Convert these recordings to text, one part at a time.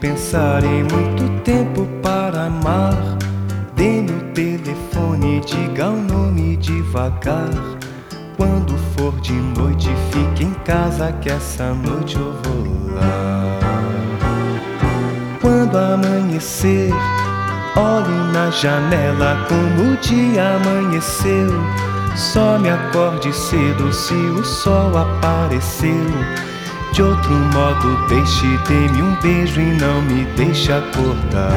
pensar em muito tempo para amar. Dê-me o telefone, diga o nome devagar. Quando for de noite, fique em casa que essa noite eu vou lá. Quando amanhecer, olhe na janela como o dia amanheceu. Só me acorde cedo se o sol apareceu. De outro modo, deixe, dê-me um beijo e não me deixe acordar.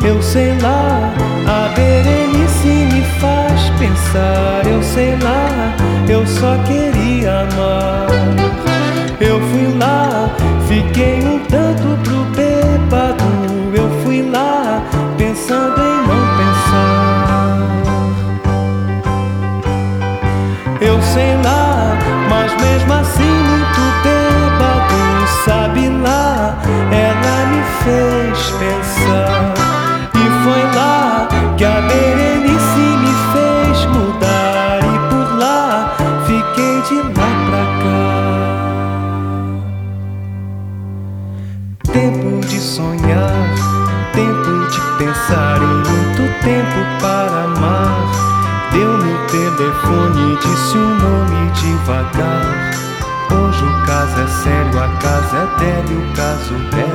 Eu sei lá, a Berenice me faz pensar. Eu sei lá, eu só queria amar. Mesmo assim muito bêbado, sabe lá, ela me fez pensar. E foi lá que a Berenice me fez mudar. E por lá fiquei de lá pra cá. Tempo de sonhar, tempo de pensar em muito tempo para telefone, disse o nome devagar. Hoje o caso é sério, a casa é dela e o caso dela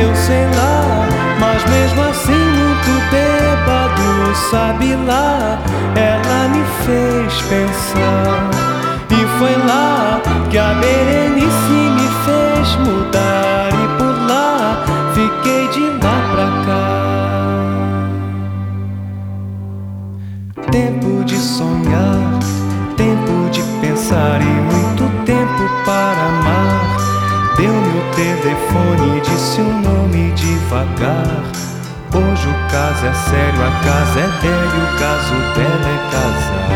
Eu sei lá, mas mesmo assim muito bêbado, sabe lá, ela me fez pensar. E foi lá que a Berenice me fez mudar telefone, disse o nome devagar. Hoje o caso é sério, a casa é dela e o caso dela é casar.